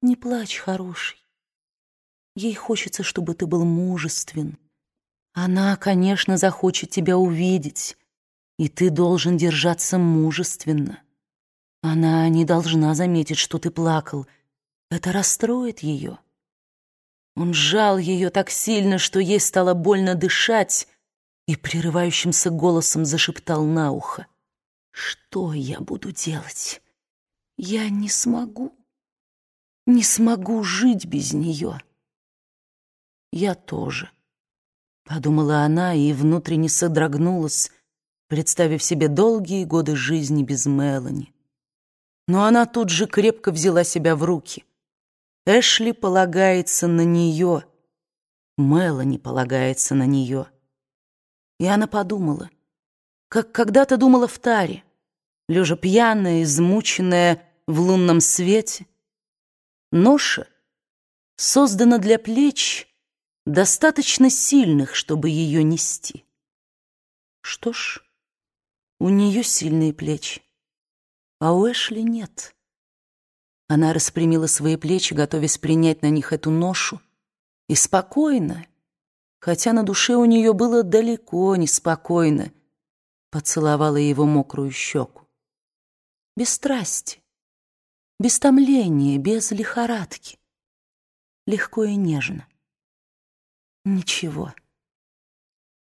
Не плачь, хороший. Ей хочется, чтобы ты был мужествен. Она, конечно, захочет тебя увидеть, и ты должен держаться мужественно. Она не должна заметить, что ты плакал. Это расстроит ее. Он сжал ее так сильно, что ей стало больно дышать, и прерывающимся голосом зашептал на ухо. «Что я буду делать? Я не смогу, не смогу жить без нее». «Я тоже», — подумала она и внутренне содрогнулась, представив себе долгие годы жизни без Мелани. Но она тут же крепко взяла себя в руки. Эшли полагается на нее. Мелани полагается на нее. И она подумала, как когда-то думала в таре, лежа пьяная, измученная в лунном свете. Ноша создана для плеч, достаточно сильных, чтобы ее нести. Что ж, у нее сильные плечи, а у Эшли нет. Она распрямила свои плечи, готовясь принять на них эту ношу, и спокойно, хотя на душе у нее было далеко не спокойно, поцеловала его мокрую щеку. Без страсти, без томления, без лихорадки, легко и нежно. Ничего,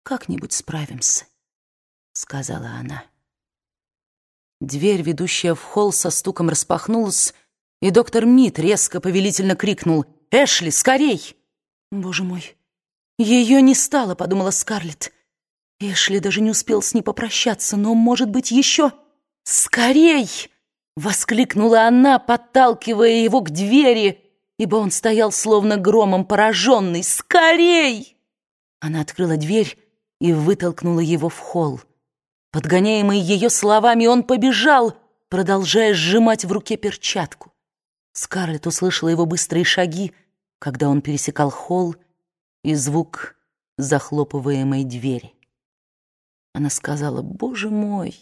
как-нибудь справимся, сказала она. Дверь, ведущая в холл, со стуком распахнулась, и доктор Мит резко повелительно крикнул «Эшли, скорей!» «Боже мой, ее не стало», — подумала Скарлетт. Эшли даже не успел с ней попрощаться, но, может быть, еще... «Скорей!» — воскликнула она, подталкивая его к двери, ибо он стоял словно громом пораженный. «Скорей!» Она открыла дверь и вытолкнула его в холл. Подгоняемый ее словами, он побежал, продолжая сжимать в руке перчатку. Скарлетт услышала его быстрые шаги, когда он пересекал холл, и звук захлопываемой двери. Она сказала «Боже мой!»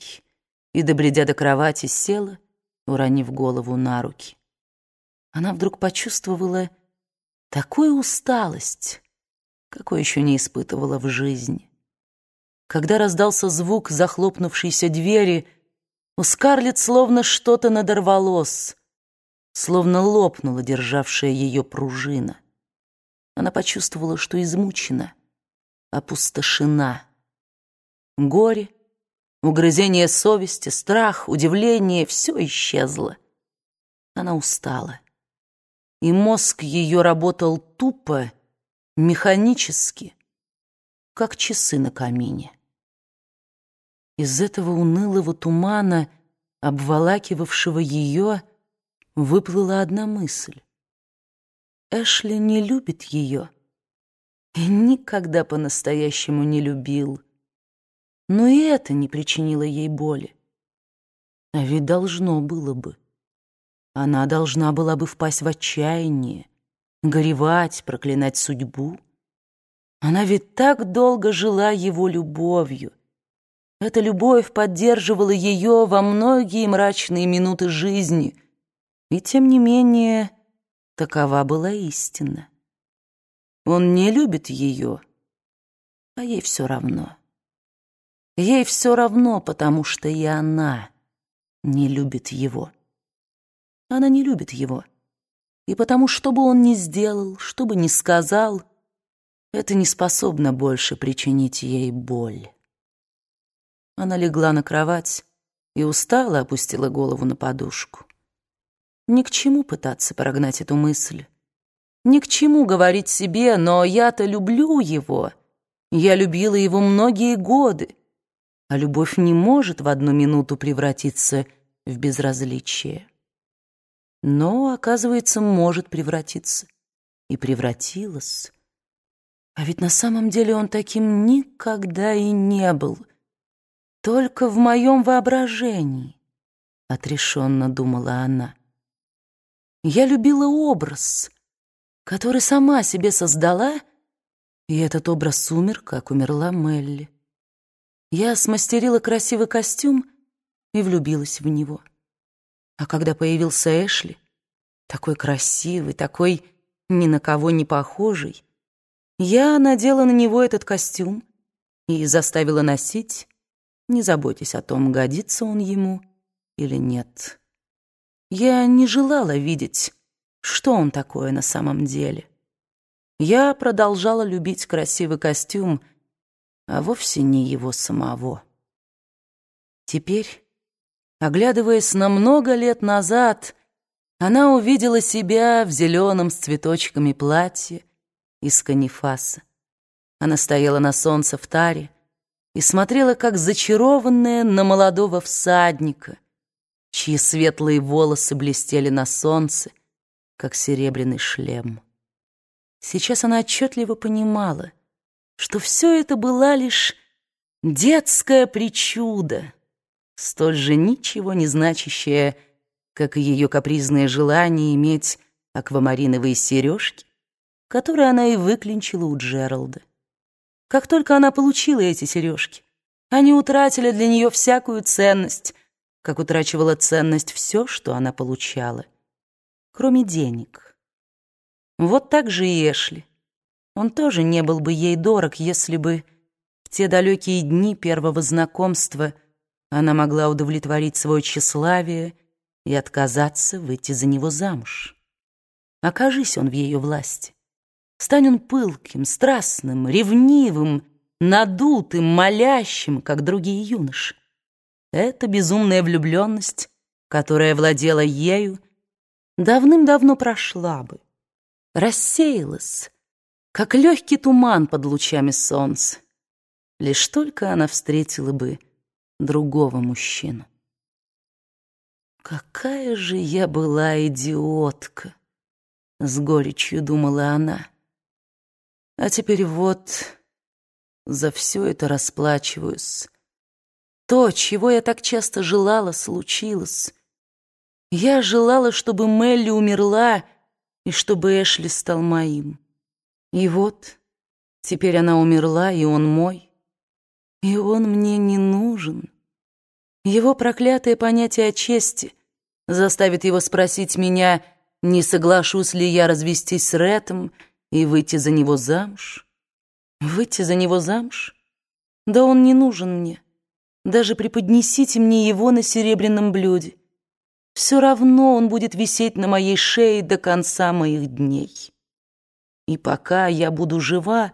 и, добредя до кровати, села, уронив голову на руки. Она вдруг почувствовала такую усталость, какой еще не испытывала в жизни. Когда раздался звук захлопнувшейся двери, у Скарлетт словно что-то надорвалось, словно лопнула державшая ее пружина. Она почувствовала, что измучена, опустошена. Горе, угрызение совести, страх, удивление — все исчезло. Она устала. И мозг ее работал тупо, механически, как часы на камине. Из этого унылого тумана, обволакивавшего ее, выплыла одна мысль. Эшли не любит ее и никогда по-настоящему не любил. Но и это не причинило ей боли. А ведь должно было бы. Она должна была бы впасть в отчаяние, горевать, проклинать судьбу. Она ведь так долго жила его любовью. Эта любовь поддерживала ее во многие мрачные минуты жизни — и тем не менее, такова была истина. Он не любит ее, а ей все равно. Ей все равно, потому что и она не любит его. Она не любит его. И потому, что бы он ни сделал, что бы ни сказал, это не способно больше причинить ей боль. Она легла на кровать и устало опустила голову на подушку. Ни к чему пытаться прогнать эту мысль. Ни к чему говорить себе, но я-то люблю его. Я любила его многие годы. А любовь не может в одну минуту превратиться в безразличие. Но, оказывается, может превратиться. И превратилась. А ведь на самом деле он таким никогда и не был. Только в моем воображении, — отрешенно думала она. Я любила образ, который сама себе создала, и этот образ умер, как умерла Мелли. Я смастерила красивый костюм и влюбилась в него. А когда появился Эшли, такой красивый, такой ни на кого не похожий, я надела на него этот костюм и заставила носить, не заботясь о том, годится он ему или нет. Я не желала видеть, что он такое на самом деле. Я продолжала любить красивый костюм, а вовсе не его самого. Теперь, оглядываясь на много лет назад, она увидела себя в зеленом с цветочками платье из канифаса. Она стояла на солнце в таре и смотрела, как зачарованная на молодого всадника, чьи светлые волосы блестели на солнце, как серебряный шлем. Сейчас она отчетливо понимала, что все это была лишь детская причуда, столь же ничего не значащая, как и ее капризное желание иметь аквамариновые сережки, которые она и выклинчила у Джералда. Как только она получила эти сережки, они утратили для нее всякую ценность, как утрачивала ценность все, что она получала, кроме денег. Вот так же и Эшли. Он тоже не был бы ей дорог, если бы в те далекие дни первого знакомства она могла удовлетворить свое тщеславие и отказаться выйти за него замуж. Окажись он в ее власти. Стань он пылким, страстным, ревнивым, надутым, молящим, как другие юноши. Эта безумная влюбленность, которая владела ею, давным-давно прошла бы, рассеялась, как легкий туман под лучами солнца. Лишь только она встретила бы другого мужчину. «Какая же я была идиотка!» — с горечью думала она. «А теперь вот за все это расплачиваюсь. То, чего я так часто желала, случилось. Я желала, чтобы Мелли умерла и чтобы Эшли стал моим. И вот теперь она умерла, и он мой. И он мне не нужен». Его проклятое понятие о чести заставит его спросить меня, не соглашусь ли я развестись с Рэтом и выйти за него замуж. Выйти за него замуж? Да он не нужен мне. Даже преподнесите мне его на серебряном блюде. Все равно он будет висеть на моей шее до конца моих дней. И пока я буду жива,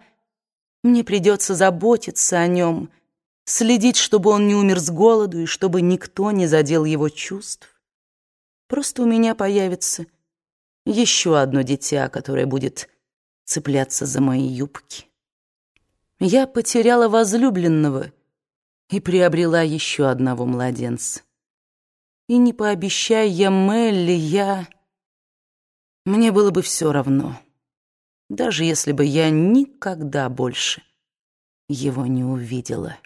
мне придется заботиться о нем — следить, чтобы он не умер с голоду и чтобы никто не задел его чувств. Просто у меня появится еще одно дитя, которое будет цепляться за мои юбки. Я потеряла возлюбленного и приобрела еще одного младенца. И не пообещая я Мелли, я... Мне было бы все равно, даже если бы я никогда больше его не увидела.